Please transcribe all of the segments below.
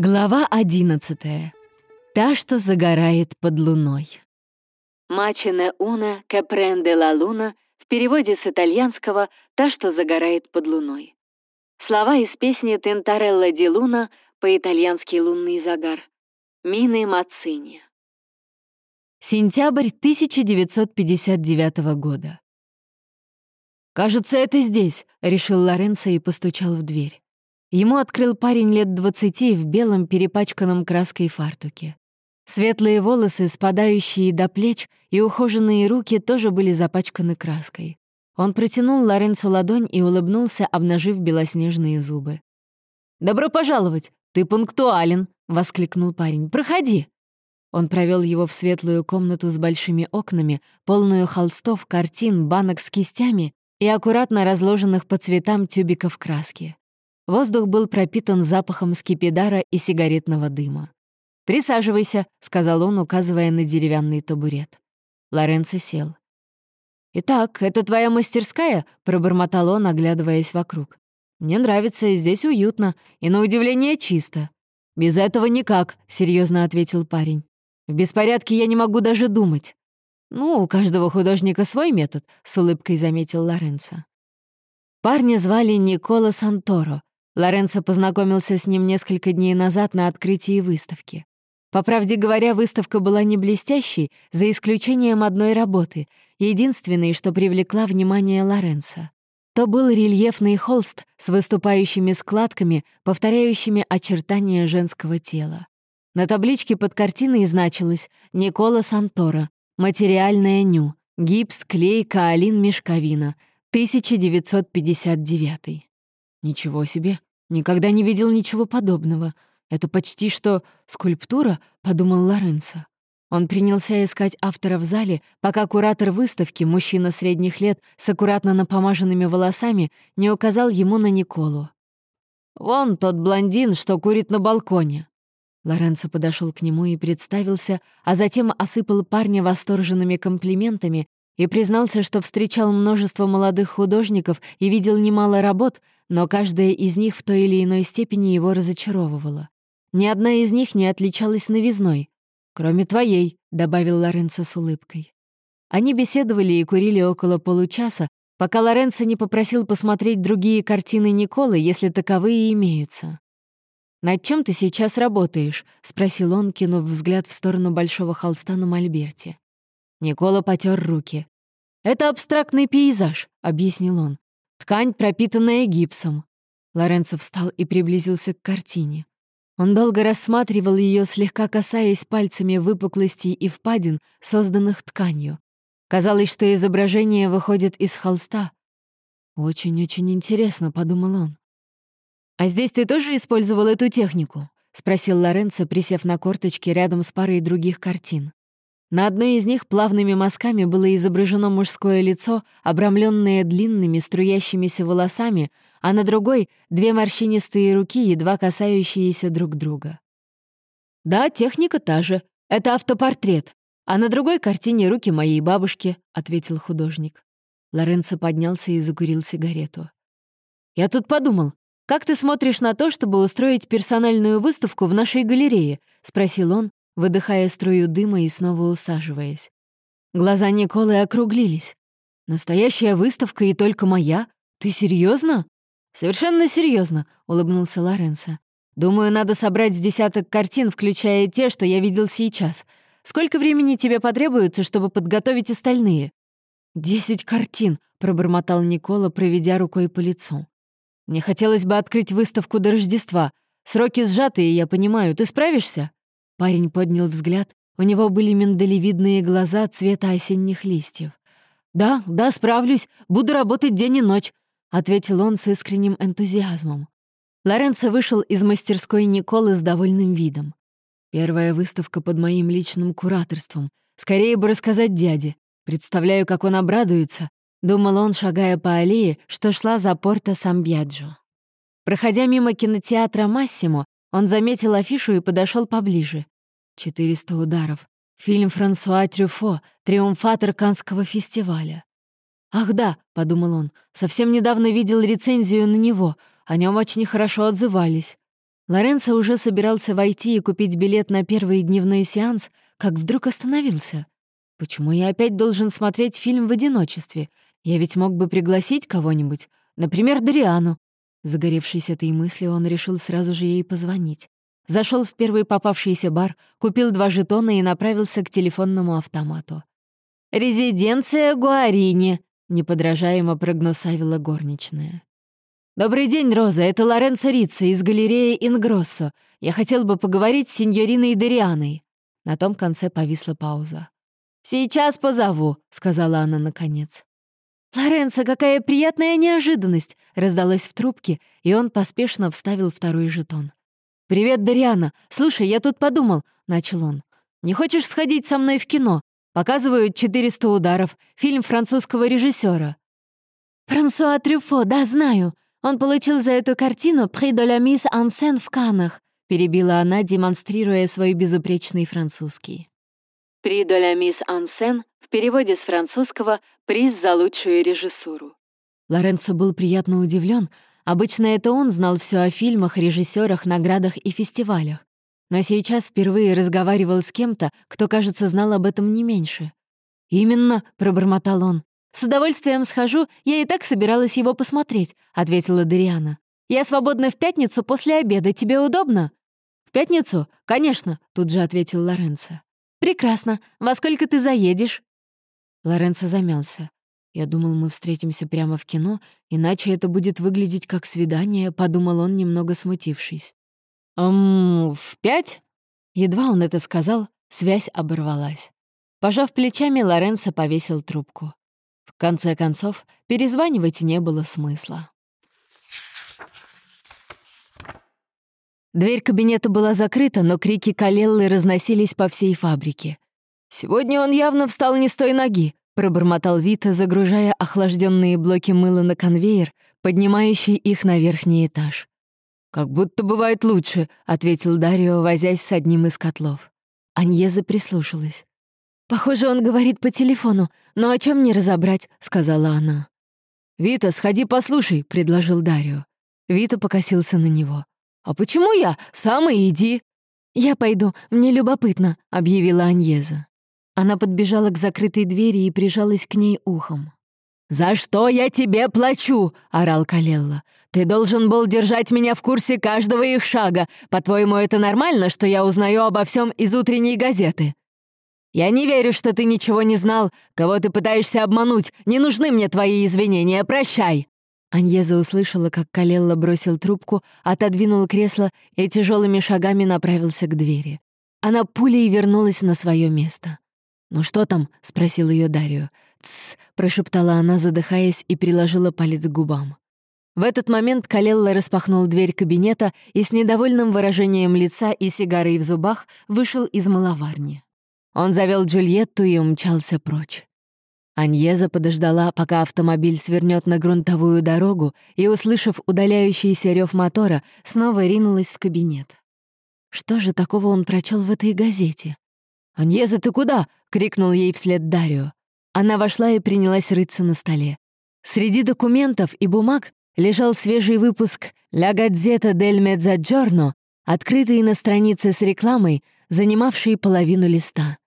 Глава одиннадцатая. Та, что загорает под луной. Мачене уна капренде ла луна в переводе с итальянского «та, что загорает под луной». Слова из песни «Тентарелла ди луна» по-итальянски «Лунный загар». Мины Мацини. Сентябрь 1959 года. «Кажется, это здесь», — решил Лоренцо и постучал в дверь. Ему открыл парень лет двадцати в белом перепачканном краской фартуке. Светлые волосы, спадающие до плеч, и ухоженные руки тоже были запачканы краской. Он протянул Лоренцо ладонь и улыбнулся, обнажив белоснежные зубы. «Добро пожаловать! Ты пунктуален!» — воскликнул парень. «Проходи!» Он провел его в светлую комнату с большими окнами, полную холстов, картин, банок с кистями и аккуратно разложенных по цветам тюбиков краски. Воздух был пропитан запахом скипидара и сигаретного дыма. «Присаживайся», — сказал он, указывая на деревянный табурет. Лоренцо сел. «Итак, это твоя мастерская?» — пробормотал он, оглядываясь вокруг. «Мне нравится, здесь уютно и, на удивление, чисто». «Без этого никак», — серьезно ответил парень. «В беспорядке я не могу даже думать». «Ну, у каждого художника свой метод», — с улыбкой заметил Лоренцо. Парня звали Никола Санторо, Лоренцо познакомился с ним несколько дней назад на открытии выставки. По правде говоря, выставка была не блестящей, за исключением одной работы, единственной, что привлекла внимание Лоренцо. То был рельефный холст с выступающими складками, повторяющими очертания женского тела. На табличке под картиной значилось «Никола Сантора», «Материальная ню», «Гипс, клей, каолин, мешковина», 1959. Ничего себе, Никогда не видел ничего подобного. Это почти что скульптура, подумал Лоренцо. Он принялся искать автора в зале, пока куратор выставки, мужчина средних лет с аккуратно напомаженными волосами, не указал ему на Николу. «Вон тот блондин, что курит на балконе». Лоренцо подошел к нему и представился, а затем осыпал парня восторженными комплиментами и признался, что встречал множество молодых художников и видел немало работ, но каждая из них в той или иной степени его разочаровывала. Ни одна из них не отличалась новизной. «Кроме твоей», — добавил Лоренцо с улыбкой. Они беседовали и курили около получаса, пока Лоренцо не попросил посмотреть другие картины Николы, если таковые имеются. «Над чем ты сейчас работаешь?» — спросил он, кинув взгляд в сторону большого холста на мольберте. Никола потер руки. «Это абстрактный пейзаж», — объяснил он. «Ткань, пропитанная гипсом». Лоренцо встал и приблизился к картине. Он долго рассматривал ее, слегка касаясь пальцами выпуклостей и впадин, созданных тканью. Казалось, что изображение выходит из холста. «Очень-очень интересно», — подумал он. «А здесь ты тоже использовал эту технику?» — спросил Лоренцо, присев на корточки рядом с парой других картин. На одной из них плавными мазками было изображено мужское лицо, обрамленное длинными струящимися волосами, а на другой — две морщинистые руки, едва касающиеся друг друга. «Да, техника та же. Это автопортрет. А на другой картине руки моей бабушки», — ответил художник. Лоренцо поднялся и закурил сигарету. «Я тут подумал, как ты смотришь на то, чтобы устроить персональную выставку в нашей галерее?» — спросил он, выдыхая струю дыма и снова усаживаясь. Глаза Николы округлились. «Настоящая выставка и только моя? Ты серьезно? «Совершенно серьезно, улыбнулся Лоренцо. «Думаю, надо собрать с десяток картин, включая те, что я видел сейчас. Сколько времени тебе потребуется, чтобы подготовить остальные?» «Десять картин», — пробормотал Никола, проведя рукой по лицу. «Мне хотелось бы открыть выставку до Рождества. Сроки сжатые, я понимаю. Ты справишься?» Парень поднял взгляд. У него были миндалевидные глаза цвета осенних листьев. «Да, да, справлюсь. Буду работать день и ночь», — ответил он с искренним энтузиазмом. Лоренцо вышел из мастерской Николы с довольным видом. «Первая выставка под моим личным кураторством. Скорее бы рассказать дяде. Представляю, как он обрадуется», — думал он, шагая по аллее, что шла за порто Самбьяджо. Проходя мимо кинотеатра «Массимо», он заметил афишу и подошел поближе. «Четыреста ударов. Фильм Франсуа Трюфо, триумфатор Канского фестиваля». «Ах да», — подумал он, — «совсем недавно видел рецензию на него, о нем очень хорошо отзывались». Лоренцо уже собирался войти и купить билет на первый дневной сеанс, как вдруг остановился. «Почему я опять должен смотреть фильм в одиночестве? Я ведь мог бы пригласить кого-нибудь, например, Дариану». Загоревшись этой мыслью, он решил сразу же ей позвонить. Зашел в первый попавшийся бар, купил два жетона и направился к телефонному автомату. «Резиденция Гуарини», — неподражаемо прогнусавила горничная. «Добрый день, Роза, это Лоренцо Рица из галереи Ингроссо. Я хотел бы поговорить с сеньориной Дерианой». На том конце повисла пауза. «Сейчас позову», — сказала она наконец. «Лоренцо, какая приятная неожиданность!» — раздалась в трубке, и он поспешно вставил второй жетон. «Привет, Дариана. Слушай, я тут подумал», — начал он. «Не хочешь сходить со мной в кино? Показывают «400 ударов», фильм французского режиссера. «Франсуа Трюфо, да, знаю. Он получил за эту картину «Prix de la mise en scène» в Каннах», перебила она, демонстрируя свой безупречный французский. «Prix de la mise en scène» в переводе с французского «Приз за лучшую режиссуру». Лоренцо был приятно удивлен. Обычно это он знал все о фильмах, режиссерах, наградах и фестивалях. Но сейчас впервые разговаривал с кем-то, кто, кажется, знал об этом не меньше. «Именно», — пробормотал он, «С удовольствием схожу, я и так собиралась его посмотреть», — ответила Дариана. «Я свободна в пятницу после обеда, тебе удобно?» «В пятницу? Конечно», — тут же ответил Лоренцо. «Прекрасно. Во сколько ты заедешь?» Лоренцо замялся. «Я думал, мы встретимся прямо в кино, иначе это будет выглядеть как свидание», — подумал он, немного смутившись. «Эм, в пять?» Едва он это сказал, связь оборвалась. Пожав плечами, Лоренцо повесил трубку. В конце концов, перезванивать не было смысла. Дверь кабинета была закрыта, но крики Калеллы разносились по всей фабрике. «Сегодня он явно встал не с той ноги», — пробормотал Вита, загружая охлажденные блоки мыла на конвейер, поднимающий их на верхний этаж. «Как будто бывает лучше», — ответил Дарио, возясь с одним из котлов. Аньеза прислушалась. «Похоже, он говорит по телефону, но о чем не разобрать», — сказала она. «Вита, сходи послушай», — предложил Дарио. Вита покосился на него. «А почему я? Сам и иди». «Я пойду, мне любопытно», — объявила Аньеза. Она подбежала к закрытой двери и прижалась к ней ухом. «За что я тебе плачу?» — орал Калелла. «Ты должен был держать меня в курсе каждого их шага. По-твоему, это нормально, что я узнаю обо всем из утренней газеты?» «Я не верю, что ты ничего не знал. Кого ты пытаешься обмануть? Не нужны мне твои извинения. Прощай!» Аньеза услышала, как Калелла бросил трубку, отодвинул кресло и тяжелыми шагами направился к двери. Она пулей вернулась на свое место. «Ну что там?» — спросил ее Дарио. «Тсс», — прошептала она, задыхаясь, и приложила палец к губам. В этот момент Калелла распахнул дверь кабинета и с недовольным выражением лица и сигарой в зубах вышел из маловарни. Он завел Джульетту и умчался прочь. Аньеза подождала, пока автомобиль свернет на грунтовую дорогу, и, услышав удаляющийся рев мотора, снова ринулась в кабинет. Что же такого он прочел в этой газете? «Аньеза, ты куда?» — крикнул ей вслед Дарио. Она вошла и принялась рыться на столе. Среди документов и бумаг лежал свежий выпуск «La Gazzetta del Mezzogiorno», открытый на странице с рекламой, занимавший половину листа.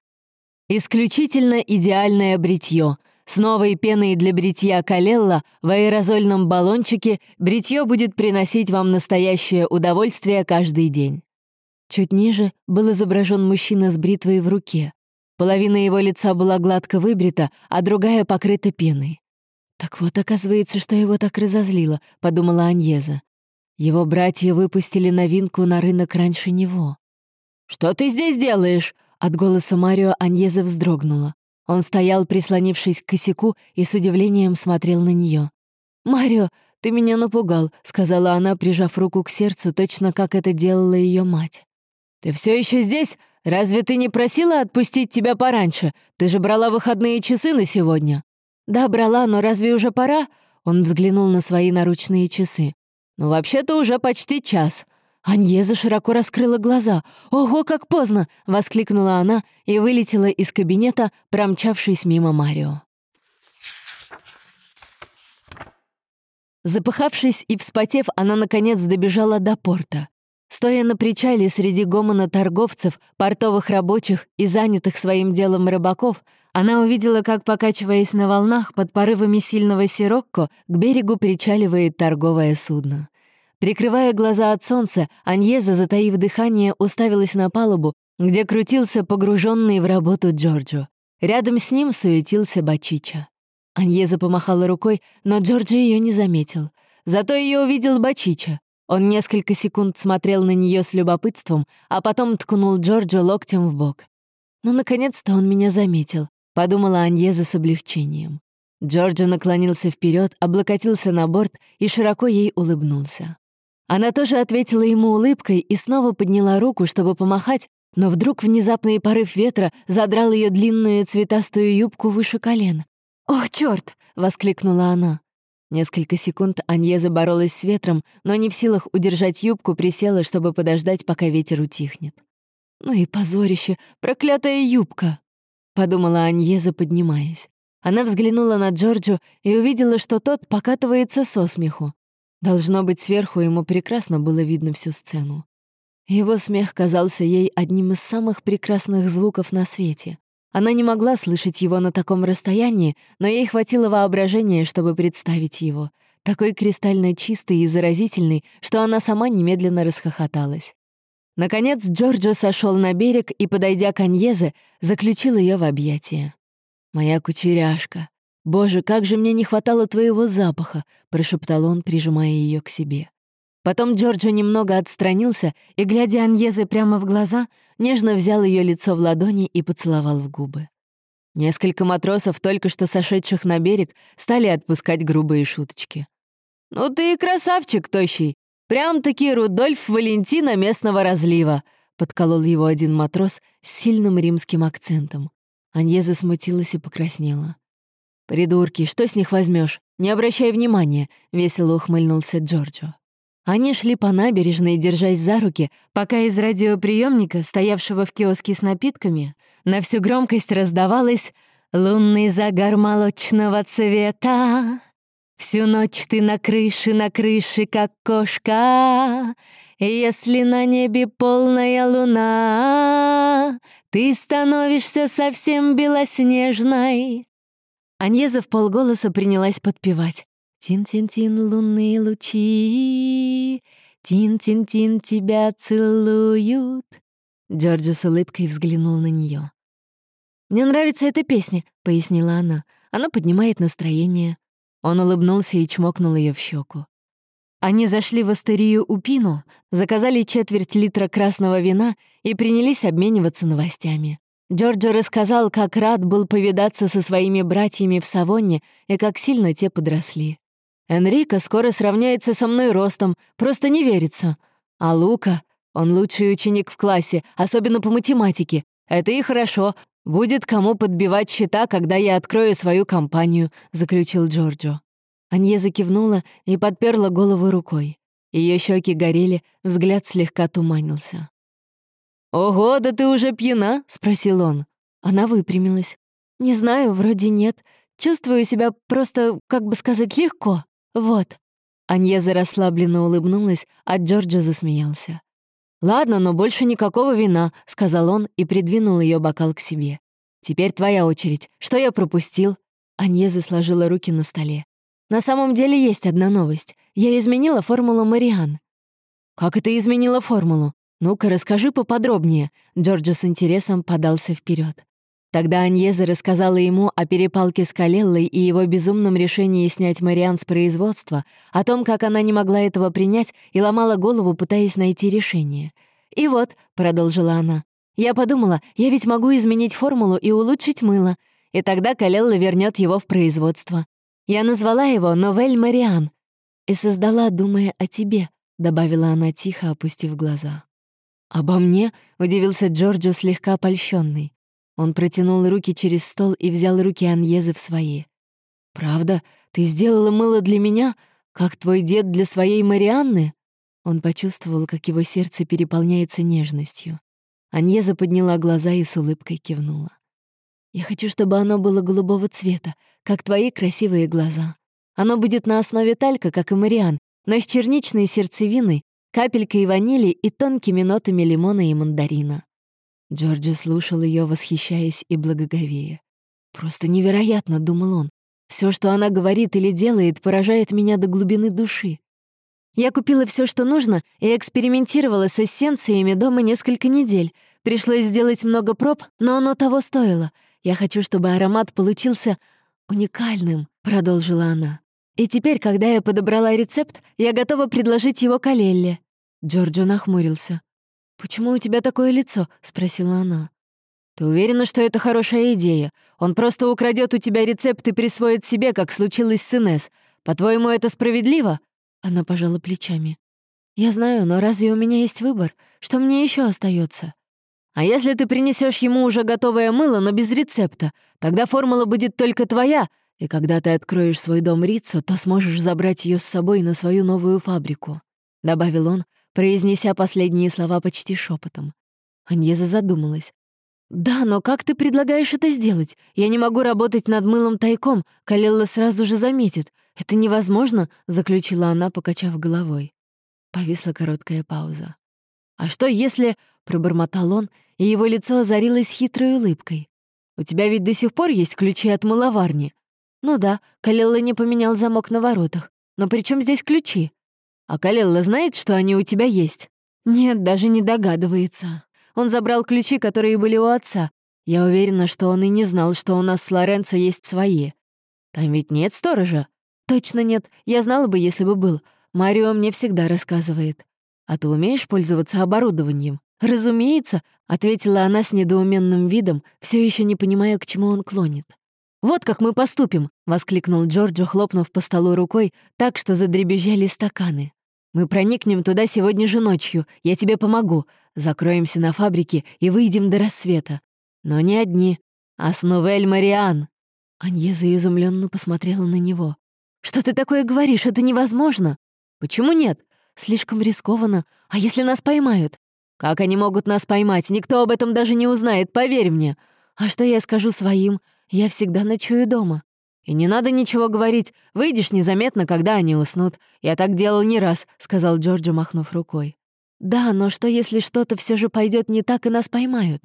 Исключительно идеальное бритье. С новой пеной для бритья Калелла в аэрозольном баллончике бритье будет приносить вам настоящее удовольствие каждый день. Чуть ниже был изображен мужчина с бритвой в руке. Половина его лица была гладко выбрита, а другая покрыта пеной. «Так вот, оказывается, что его так разозлило», — подумала Аньеза. Его братья выпустили новинку на рынок раньше него. «Что ты здесь делаешь?» От голоса Марио Аньеза вздрогнула. Он стоял, прислонившись к косяку, и с удивлением смотрел на нее. «Марио, ты меня напугал», — сказала она, прижав руку к сердцу, точно как это делала ее мать. «Ты все еще здесь? Разве ты не просила отпустить тебя пораньше? Ты же брала выходные часы на сегодня». «Да, брала, но разве уже пора?» Он взглянул на свои наручные часы. «Ну, вообще-то уже почти час. Аньеза широко раскрыла глаза. «Ого, как поздно!» — воскликнула она и вылетела из кабинета, промчавшись мимо Марио. Запыхавшись и вспотев, она, наконец, добежала до порта. Стоя на причале среди гомона торговцев, портовых рабочих и занятых своим делом рыбаков, она увидела, как, покачиваясь на волнах под порывами сильного сирокко, к берегу причаливает торговое судно. Прикрывая глаза от солнца, Аньеза, затаив дыхание, уставилась на палубу, где крутился погруженный в работу Джорджо. Рядом с ним суетился Бачича. Аньеза помахала рукой, но Джорджо ее не заметил. Зато ее увидел Бачича. Он несколько секунд смотрел на нее с любопытством, а потом ткнул Джорджо локтем в бок. «Ну, наконец-то он меня заметил», — подумала Аньеза с облегчением. Джорджо наклонился вперед, облокотился на борт и широко ей улыбнулся. Она тоже ответила ему улыбкой и снова подняла руку, чтобы помахать, но вдруг внезапный порыв ветра задрал ее длинную цветастую юбку выше колен. «Ох, черт! воскликнула она. Несколько секунд Аньеза боролась с ветром, но не в силах удержать юбку, присела, чтобы подождать, пока ветер утихнет. «Ну и позорище! Проклятая юбка!» — подумала Аньеза, поднимаясь. Она взглянула на Джорджу и увидела, что тот покатывается со смеху. Должно быть, сверху ему прекрасно было видно всю сцену. Его смех казался ей одним из самых прекрасных звуков на свете. Она не могла слышать его на таком расстоянии, но ей хватило воображения, чтобы представить его. Такой кристально чистый и заразительный, что она сама немедленно расхохоталась. Наконец Джорджо сошел на берег и, подойдя к Аньезе, заключил ее в объятия. «Моя кучеряшка! Боже, как же мне не хватало твоего запаха!» — прошептал он, прижимая ее к себе. Потом Джорджо немного отстранился и, глядя Аньезе прямо в глаза, нежно взял ее лицо в ладони и поцеловал в губы. Несколько матросов, только что сошедших на берег, стали отпускать грубые шуточки. «Ну ты и красавчик, тощий! Прям-таки Рудольф Валентина местного разлива!» — подколол его один матрос с сильным римским акцентом. Аньеза смутилась и покраснела. «Придурки, что с них возьмешь? Не обращай внимания!» — весело ухмыльнулся Джорджо. Они шли по набережной, держась за руки, пока из радиоприемника, стоявшего в киоске с напитками, на всю громкость раздавалось «Лунный загар молочного цвета». Всю ночь ты на крыше, на крыше, как кошка. Если на небе полная луна, ты становишься совсем белоснежной. Аньеза в полголоса принялась подпевать. Тин-тин-тин, лунные лучи, Тин-тин-тин, тебя целуют. Джорджи с улыбкой взглянул на нее. «Мне нравится эта песня», — пояснила она. «Она поднимает настроение». Он улыбнулся и чмокнул ее в щеку. Они зашли в астерию у Пину, заказали четверть литра красного вина и принялись обмениваться новостями. Джорджо рассказал, как рад был повидаться со своими братьями в Савонне и как сильно те подросли. Энрико скоро сравняется со мной ростом, просто не верится. А Лука, он лучший ученик в классе, особенно по математике. Это и хорошо. Будет кому подбивать счета, когда я открою свою компанию», — заключил Джорджо. Анье закивнула и подперла голову рукой. Ее щеки горели, взгляд слегка туманился. «Ого, да ты уже пьяна?» — спросил он. Она выпрямилась. «Не знаю, вроде нет. Чувствую себя просто, как бы сказать, легко». «Вот». Аньеза расслабленно улыбнулась, а Джорджо засмеялся. «Ладно, но больше никакого вина», — сказал он и придвинул ее бокал к себе. «Теперь твоя очередь. Что я пропустил?» Аньеза сложила руки на столе. «На самом деле есть одна новость. Я изменила формулу Мариан». «Как это изменила формулу? Ну-ка, расскажи поподробнее». Джорджо с интересом подался вперед. Тогда Аньеза рассказала ему о перепалке с Калеллой и его безумном решении снять Мариан с производства, о том, как она не могла этого принять и ломала голову, пытаясь найти решение. «И вот», — продолжила она, — «я подумала, я ведь могу изменить формулу и улучшить мыло, и тогда Калелла вернет его в производство. Я назвала его «Новель Мариан» и создала, думая о тебе», — добавила она тихо, опустив глаза. «Обо мне?» — удивился Джорджо, слегка польщенный. Он протянул руки через стол и взял руки Аньезы в свои. «Правда? Ты сделала мыло для меня, как твой дед для своей Марианны?» Он почувствовал, как его сердце переполняется нежностью. Аньеза подняла глаза и с улыбкой кивнула. «Я хочу, чтобы оно было голубого цвета, как твои красивые глаза. Оно будет на основе талька, как и Мариан, но с черничной сердцевиной, капелькой ванили и тонкими нотами лимона и мандарина. Джорджи слушал ее, восхищаясь и благоговея. «Просто невероятно», — думал он. Все, что она говорит или делает, поражает меня до глубины души. Я купила все, что нужно, и экспериментировала с эссенциями дома несколько недель. Пришлось сделать много проб, но оно того стоило. Я хочу, чтобы аромат получился уникальным», — продолжила она. «И теперь, когда я подобрала рецепт, я готова предложить его Калелле». Джорджо нахмурился. «Почему у тебя такое лицо?» — спросила она. «Ты уверена, что это хорошая идея? Он просто украдет у тебя рецепт и присвоит себе, как случилось с Инесс. По-твоему, это справедливо?» Она пожала плечами. «Я знаю, но разве у меня есть выбор? Что мне еще остается? А если ты принесешь ему уже готовое мыло, но без рецепта, тогда формула будет только твоя, и когда ты откроешь свой дом Рицо, то сможешь забрать ее с собой на свою новую фабрику», — добавил он, произнеся последние слова почти шепотом. Аньеза задумалась. «Да, но как ты предлагаешь это сделать? Я не могу работать над мылом тайком, Калелла сразу же заметит. Это невозможно», — заключила она, покачав головой. Повисла короткая пауза. «А что если...» — пробормотал он, и его лицо озарилось хитрой улыбкой. «У тебя ведь до сих пор есть ключи от мыловарни?» «Ну да, Калелла не поменял замок на воротах. Но при чем здесь ключи?» «А Калелла знает, что они у тебя есть?» «Нет, даже не догадывается. Он забрал ключи, которые были у отца. Я уверена, что он и не знал, что у нас с Лоренцо есть свои. Там ведь нет сторожа?» «Точно нет. Я знала бы, если бы был. Марио мне всегда рассказывает. А ты умеешь пользоваться оборудованием?» «Разумеется», — ответила она с недоуменным видом, все еще не понимая, к чему он клонит. «Вот как мы поступим!» — воскликнул Джорджо, хлопнув по столу рукой так, что задребезжали стаканы. «Мы проникнем туда сегодня же ночью. Я тебе помогу. Закроемся на фабрике и выйдем до рассвета. Но не одни, а с Новель Мариан». Аньеза изумленно посмотрела на него. «Что ты такое говоришь? Это невозможно!» «Почему нет? Слишком рискованно. А если нас поймают? Как они могут нас поймать? Никто об этом даже не узнает, поверь мне. А что я скажу своим? Я всегда ночую дома. И не надо ничего говорить. Выйдешь незаметно, когда они уснут. Я так делал не раз», — сказал Джорджо, махнув рукой. «Да, но что, если что-то все же пойдет не так и нас поймают?»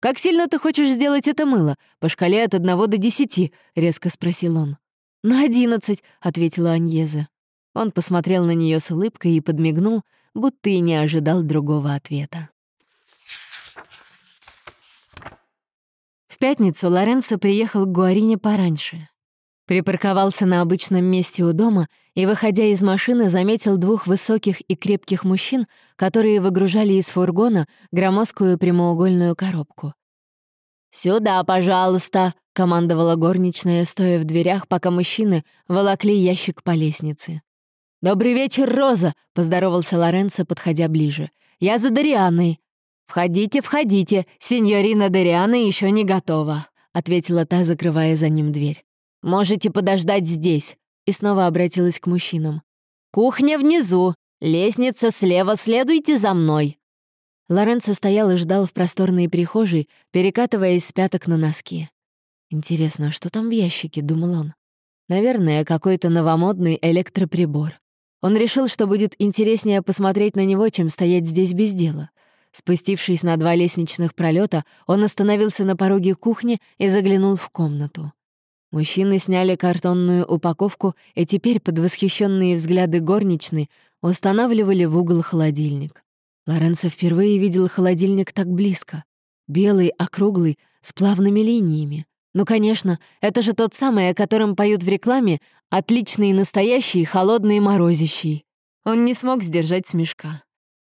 «Как сильно ты хочешь сделать это мыло? По шкале от одного до десяти?» — резко спросил он. «На одиннадцать», — ответила Аньеза. Он посмотрел на нее с улыбкой и подмигнул, будто и не ожидал другого ответа. Пятницу Лоренцо приехал к Гуарине пораньше. Припарковался на обычном месте у дома и, выходя из машины, заметил двух высоких и крепких мужчин, которые выгружали из фургона громоздкую прямоугольную коробку. «Сюда, пожалуйста!» — командовала горничная, стоя в дверях, пока мужчины волокли ящик по лестнице. «Добрый вечер, Роза!» — поздоровался Лоренцо, подходя ближе. «Я за Дарианой». «Входите, входите, сеньорина Дариана еще не готова», — ответила та, закрывая за ним дверь. «Можете подождать здесь», — и снова обратилась к мужчинам. «Кухня внизу, лестница слева, следуйте за мной». Лоренцо стоял и ждал в просторной прихожей, перекатываясь с пяток на носки. «Интересно, что там в ящике?» — думал он. «Наверное, какой-то новомодный электроприбор. Он решил, что будет интереснее посмотреть на него, чем стоять здесь без дела. Спустившись на два лестничных пролета, он остановился на пороге кухни и заглянул в комнату. Мужчины сняли картонную упаковку и теперь под восхищенные взгляды горничной устанавливали в угол холодильник. Лоренцо впервые видел холодильник так близко. Белый, округлый, с плавными линиями. Ну, конечно, это же тот самый, о котором поют в рекламе, отличный настоящий, холодный морозящий. Он не смог сдержать смешка.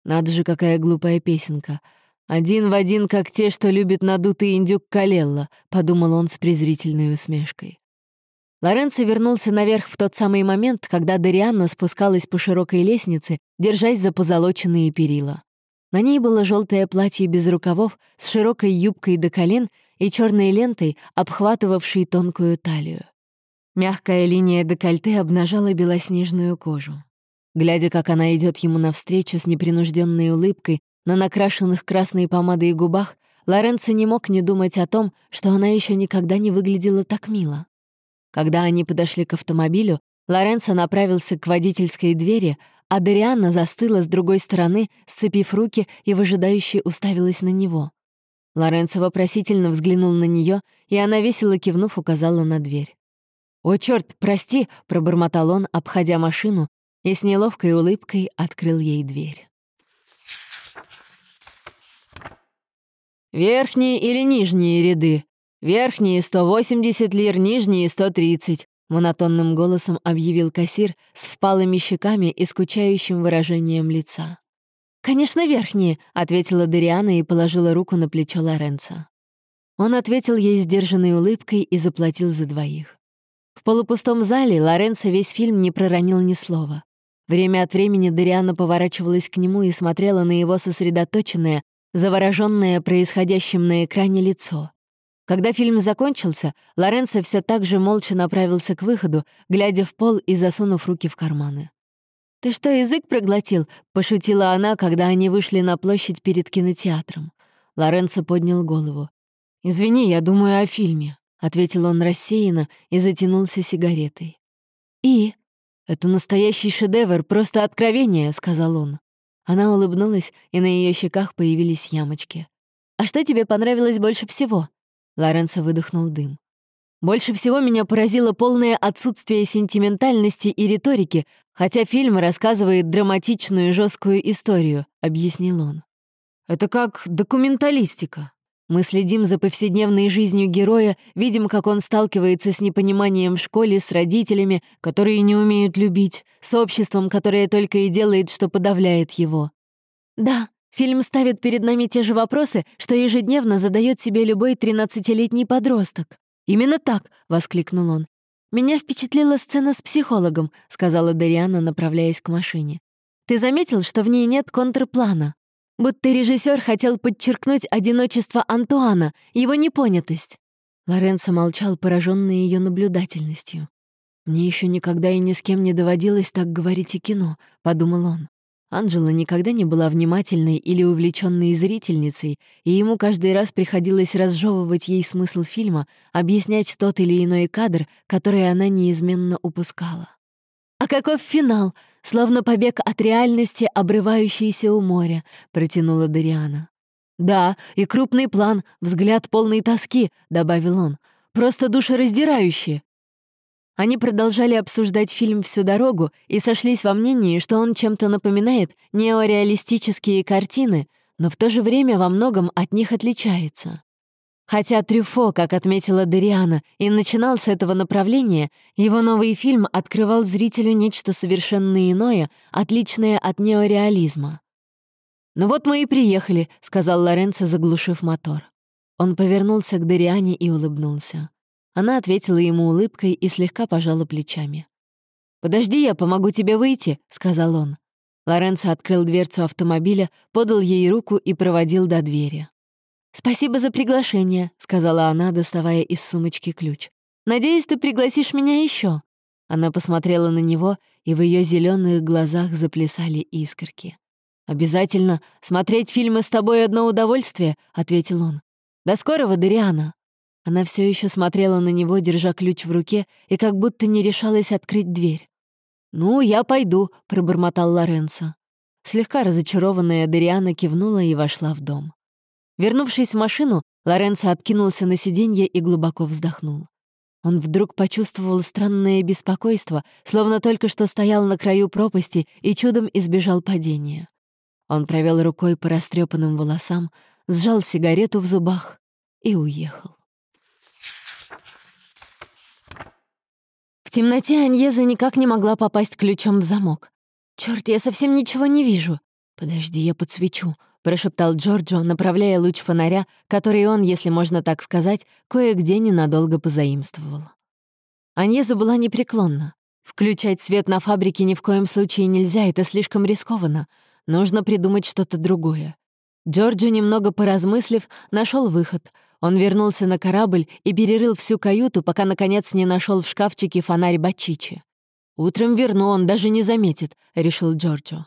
Надо же, какая глупая песенка. «Один в один, как те, что любит надутый индюк Калелла», — подумал он с презрительной усмешкой. Лоренцо вернулся наверх в тот самый момент, когда Дарианна спускалась по широкой лестнице, держась за позолоченные перила. На ней было желтое платье без рукавов с широкой юбкой до колен и черной лентой, обхватывавшей тонкую талию. Мягкая линия декольте обнажала белоснежную кожу. Глядя, как она идет ему навстречу с непринужденной улыбкой на накрашенных красной помадой губах, Лоренцо не мог не думать о том, что она еще никогда не выглядела так мило. Когда они подошли к автомобилю, Лоренцо направился к водительской двери, а Дарианна застыла с другой стороны, сцепив руки и выжидающе уставилась на него. Лоренцо вопросительно взглянул на нее, и она, весело кивнув, указала на дверь. «О, черт, прости!» — пробормотал он, обходя машину, и с неловкой улыбкой открыл ей дверь. «Верхние или нижние ряды? Верхние — 180 лир, нижние — 130», — монотонным голосом объявил кассир с впалыми щеками и скучающим выражением лица. «Конечно, верхние», — ответила Дариана и положила руку на плечо Лоренца. Он ответил ей сдержанной улыбкой и заплатил за двоих. В полупустом зале Лоренцо весь фильм не проронил ни слова. Время от времени Дариана поворачивалась к нему и смотрела на его сосредоточенное, завороженное происходящим на экране лицо. Когда фильм закончился, Лоренцо все так же молча направился к выходу, глядя в пол и засунув руки в карманы. «Ты что, язык проглотил?» — пошутила она, когда они вышли на площадь перед кинотеатром. Лоренцо поднял голову. «Извини, я думаю о фильме», — ответил он рассеянно и затянулся сигаретой. «И?» «Это настоящий шедевр, просто откровение», — сказал он. Она улыбнулась, и на ее щеках появились ямочки. «А что тебе понравилось больше всего?» Лоренцо выдохнул дым. «Больше всего меня поразило полное отсутствие сентиментальности и риторики, хотя фильм рассказывает драматичную и жесткую историю», — объяснил он. «Это как документалистика», мы следим за повседневной жизнью героя, видим, как он сталкивается с непониманием в школе, с родителями, которые не умеют любить, с обществом, которое только и делает, что подавляет его. Да, фильм ставит перед нами те же вопросы, что ежедневно задает себе любой 13-летний подросток. «Именно так!» — воскликнул он. «Меня впечатлила сцена с психологом», — сказала Дариана, направляясь к машине. «Ты заметил, что в ней нет контрплана?» Будто режиссер хотел подчеркнуть одиночество Антуана, его непонятость. Лоренцо молчал, пораженный ее наблюдательностью. «Мне еще никогда и ни с кем не доводилось так говорить о кино», — подумал он. Анжела никогда не была внимательной или увлеченной зрительницей, и ему каждый раз приходилось разжевывать ей смысл фильма, объяснять тот или иной кадр, который она неизменно упускала. «А каков финал? Словно побег от реальности, обрывающийся у моря», — протянула Дариана. «Да, и крупный план, взгляд полной тоски», — добавил он. «Просто душераздирающий». Они продолжали обсуждать фильм всю дорогу и сошлись во мнении, что он чем-то напоминает неореалистические картины, но в то же время во многом от них отличается. Хотя Трюфо, как отметила Дериана, и начинал с этого направления, его новый фильм открывал зрителю нечто совершенно иное, отличное от неореализма. «Ну вот мы и приехали», — сказал Лоренцо, заглушив мотор. Он повернулся к Дериане и улыбнулся. Она ответила ему улыбкой и слегка пожала плечами. «Подожди, я помогу тебе выйти», — сказал он. Лоренцо открыл дверцу автомобиля, подал ей руку и проводил до двери. «Спасибо за приглашение», — сказала она, доставая из сумочки ключ. «Надеюсь, ты пригласишь меня еще. Она посмотрела на него, и в ее зеленых глазах заплясали искорки. «Обязательно смотреть фильмы с тобой одно удовольствие», — ответил он. «До скорого, Дариана». Она все еще смотрела на него, держа ключ в руке, и как будто не решалась открыть дверь. «Ну, я пойду», — пробормотал Лоренцо. Слегка разочарованная Дариана кивнула и вошла в дом. Вернувшись в машину, Лоренцо откинулся на сиденье и глубоко вздохнул. Он вдруг почувствовал странное беспокойство, словно только что стоял на краю пропасти и чудом избежал падения. Он провел рукой по растрепанным волосам, сжал сигарету в зубах и уехал. В темноте Аньеза никак не могла попасть ключом в замок. Черт, я совсем ничего не вижу. Подожди, я подсвечу прошептал Джорджо, направляя луч фонаря, который он, если можно так сказать, кое-где ненадолго позаимствовал. Аньеза была непреклонна. Включать свет на фабрике ни в коем случае нельзя, это слишком рискованно. Нужно придумать что-то другое. Джорджо, немного поразмыслив, нашел выход. Он вернулся на корабль и перерыл всю каюту, пока, наконец, не нашел в шкафчике фонарь Бачичи. «Утром верну, он даже не заметит», — решил Джорджо.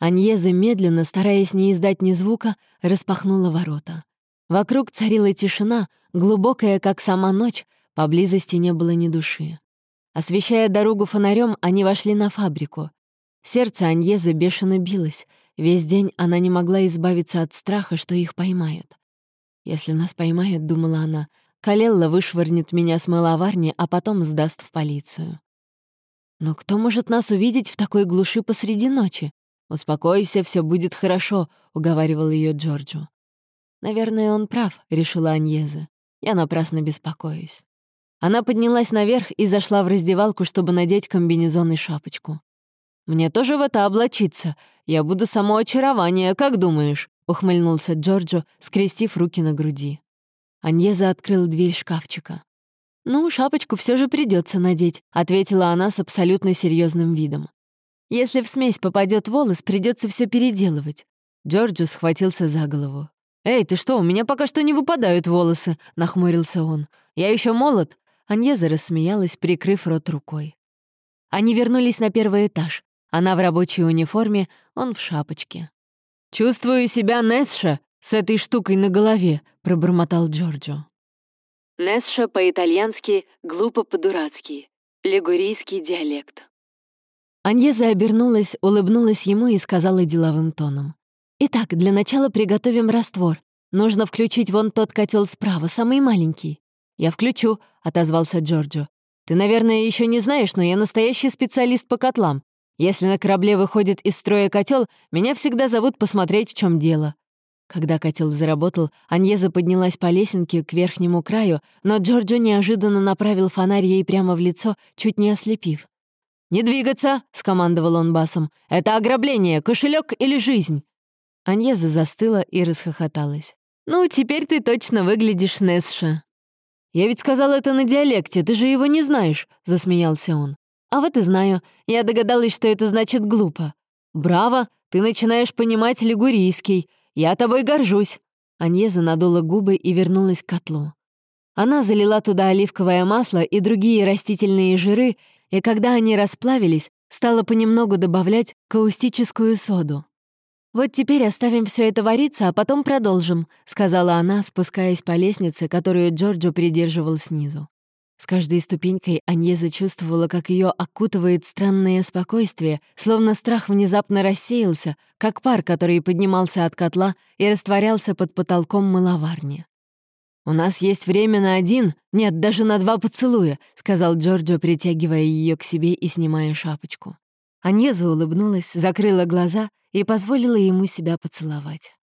Аньеза, медленно, стараясь не издать ни звука, распахнула ворота. Вокруг царила тишина, глубокая, как сама ночь, поблизости не было ни души. Освещая дорогу фонарем, они вошли на фабрику. Сердце Аньезы бешено билось. Весь день она не могла избавиться от страха, что их поймают. «Если нас поймают», — думала она, — «Калелла вышвырнет меня с мыловарни, а потом сдаст в полицию». «Но кто может нас увидеть в такой глуши посреди ночи?» «Успокойся, все будет хорошо», — уговаривал ее Джорджо. «Наверное, он прав», — решила Аньеза. «Я напрасно беспокоюсь». Она поднялась наверх и зашла в раздевалку, чтобы надеть комбинезон и шапочку. «Мне тоже в это облачиться. Я буду само очарование, как думаешь?» — ухмыльнулся Джорджо, скрестив руки на груди. Аньеза открыла дверь шкафчика. «Ну, шапочку все же придется надеть», — ответила она с абсолютно серьезным видом. «Если в смесь попадет волос, придется все переделывать». Джорджо схватился за голову. «Эй, ты что, у меня пока что не выпадают волосы», — нахмурился он. «Я еще молод». Аньеза рассмеялась, прикрыв рот рукой. Они вернулись на первый этаж. Она в рабочей униформе, он в шапочке. «Чувствую себя Несша с этой штукой на голове», — пробормотал Джорджо. Несша по-итальянски «глупо по-дурацки», лигурийский диалект. Аньеза обернулась, улыбнулась ему и сказала деловым тоном. «Итак, для начала приготовим раствор. Нужно включить вон тот котел справа, самый маленький». «Я включу», — отозвался Джорджо. «Ты, наверное, еще не знаешь, но я настоящий специалист по котлам. Если на корабле выходит из строя котел, меня всегда зовут посмотреть, в чем дело». Когда котел заработал, Аньеза поднялась по лесенке к верхнему краю, но Джорджо неожиданно направил фонарь ей прямо в лицо, чуть не ослепив. «Не двигаться!» — скомандовал он басом. «Это ограбление, кошелек или жизнь?» Аньеза застыла и расхохоталась. «Ну, теперь ты точно выглядишь Несша». «Я ведь сказал это на диалекте, ты же его не знаешь», — засмеялся он. «А вот и знаю. Я догадалась, что это значит глупо». «Браво! Ты начинаешь понимать лигурийский. Я тобой горжусь». Аньеза надула губы и вернулась к котлу. Она залила туда оливковое масло и другие растительные жиры, и когда они расплавились, стала понемногу добавлять каустическую соду. «Вот теперь оставим все это вариться, а потом продолжим», — сказала она, спускаясь по лестнице, которую Джорджо придерживал снизу. С каждой ступенькой Аньеза чувствовала, как ее окутывает странное спокойствие, словно страх внезапно рассеялся, как пар, который поднимался от котла и растворялся под потолком мыловарни. «У нас есть время на один, нет, даже на два поцелуя», — сказал Джорджо, притягивая ее к себе и снимая шапочку. Аньеза улыбнулась, закрыла глаза и позволила ему себя поцеловать.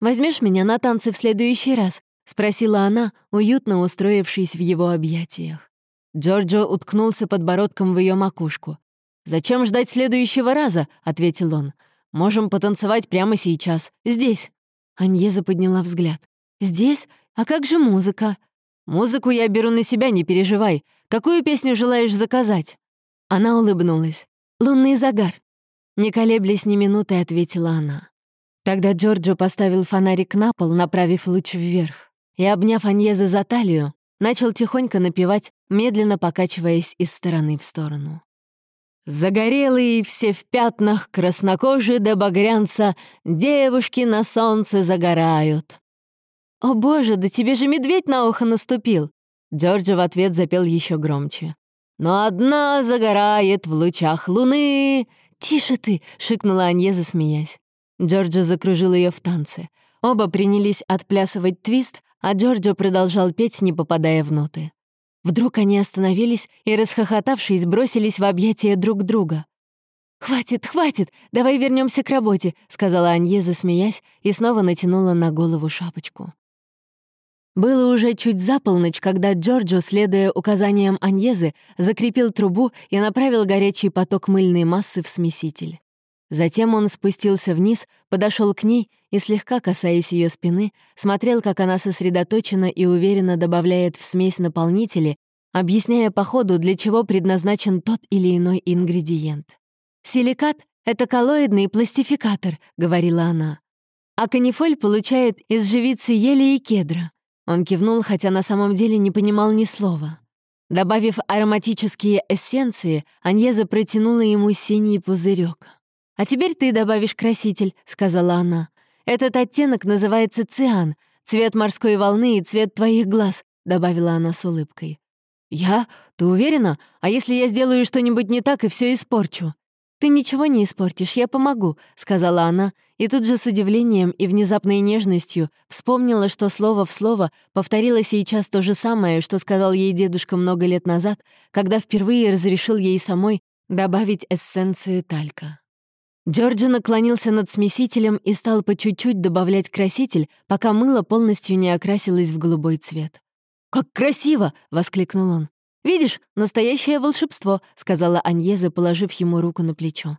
«Возьмешь меня на танцы в следующий раз?» — спросила она, уютно устроившись в его объятиях. Джорджо уткнулся подбородком в ее макушку. «Зачем ждать следующего раза?» — ответил он. «Можем потанцевать прямо сейчас, здесь». Аньеза подняла взгляд. «Здесь? А как же музыка?» «Музыку я беру на себя, не переживай. Какую песню желаешь заказать?» Она улыбнулась. «Лунный загар». Не колеблясь ни минуты, ответила она. Тогда Джорджо поставил фонарик на пол, направив луч вверх, и, обняв Аньеза за талию, начал тихонько напевать, медленно покачиваясь из стороны в сторону. Загорелые все в пятнах, краснокожие до багрянца, девушки на солнце загорают. «О боже, да тебе же медведь на ухо наступил!» Джорджо в ответ запел еще громче. «Но одна загорает в лучах луны, «Тише ты!» — шикнула Аньеза, смеясь. Джорджо закружил ее в танце. Оба принялись отплясывать твист, а Джорджо продолжал петь, не попадая в ноты. Вдруг они остановились и, расхохотавшись, бросились в объятия друг друга. «Хватит, хватит! Давай вернемся к работе», — сказала Аньеза, смеясь, и снова натянула на голову шапочку. Было уже чуть за полночь, когда Джорджо, следуя указаниям Аньезы, закрепил трубу и направил горячий поток мыльной массы в смеситель. Затем он спустился вниз, подошел к ней и, слегка касаясь ее спины, смотрел, как она сосредоточенно и уверенно добавляет в смесь наполнители, объясняя по ходу, для чего предназначен тот или иной ингредиент. «Силикат — это коллоидный пластификатор», — говорила она. «А канифоль получает из живицы ели и кедра. Он кивнул, хотя на самом деле не понимал ни слова. Добавив ароматические эссенции, Аньеза протянула ему синий пузырек. «А теперь ты добавишь краситель», — сказала она. «Этот оттенок называется циан, цвет морской волны и цвет твоих глаз», — добавила она с улыбкой. «Я? Ты уверена? А если я сделаю что-нибудь не так и все испорчу?» «Ты ничего не испортишь, я помогу», — сказала она, и тут же с удивлением и внезапной нежностью вспомнила, что слово в слово повторила сейчас то же самое, что сказал ей дедушка много лет назад, когда впервые разрешил ей самой добавить эссенцию талька. Джорджи наклонился над смесителем и стал по чуть-чуть добавлять краситель, пока мыло полностью не окрасилось в голубой цвет. «Как красиво!» — воскликнул он. «Видишь, настоящее волшебство», — сказала Аньеза, положив ему руку на плечо.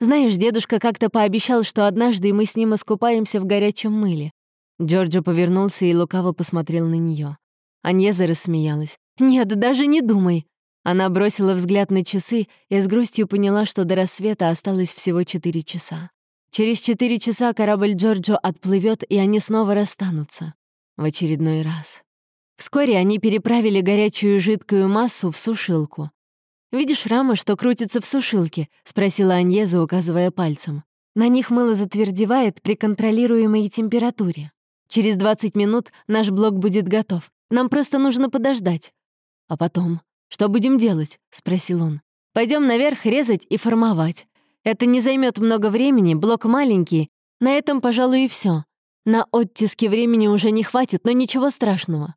«Знаешь, дедушка как-то пообещал, что однажды мы с ним искупаемся в горячем мыле». Джорджо повернулся и лукаво посмотрел на нее. Аньеза рассмеялась. «Нет, даже не думай». Она бросила взгляд на часы и с грустью поняла, что до рассвета осталось всего четыре часа. Через четыре часа корабль Джорджо отплывет, и они снова расстанутся. В очередной раз. Вскоре они переправили горячую жидкую массу в сушилку. «Видишь рамы, что крутится в сушилке?» — спросила Аньеза, указывая пальцем. «На них мыло затвердевает при контролируемой температуре. Через 20 минут наш блок будет готов. Нам просто нужно подождать». «А потом? Что будем делать?» — спросил он. Пойдем наверх резать и формовать. Это не займет много времени, блок маленький. На этом, пожалуй, и все. На оттиске времени уже не хватит, но ничего страшного.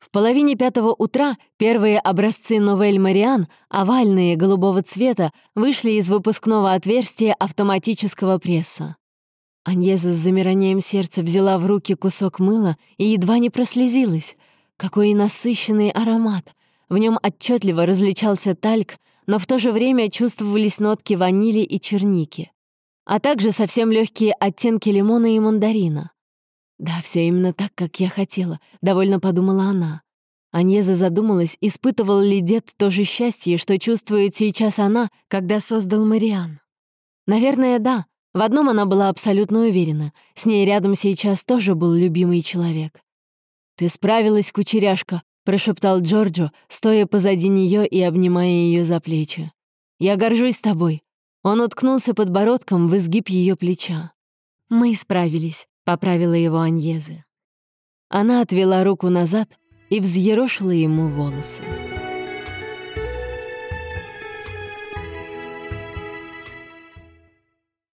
В половине пятого утра первые образцы «Новель Мариан», овальные, голубого цвета, вышли из выпускного отверстия автоматического пресса. Аньеза с замиранием сердца взяла в руки кусок мыла и едва не прослезилась. Какой насыщенный аромат! В нем отчетливо различался тальк, но в то же время чувствовались нотки ванили и черники, а также совсем легкие оттенки лимона и мандарина. «Да, все именно так, как я хотела», — довольно подумала она. Аньеза задумалась, испытывал ли дед то же счастье, что чувствует сейчас она, когда создал Мариан. Наверное, да. В одном она была абсолютно уверена. С ней рядом сейчас тоже был любимый человек. «Ты справилась, кучеряшка», — прошептал Джорджо, стоя позади нее и обнимая ее за плечи. «Я горжусь тобой». Он уткнулся подбородком в изгиб ее плеча. «Мы справились поправила его Аньезе. Она отвела руку назад и взъерошила ему волосы.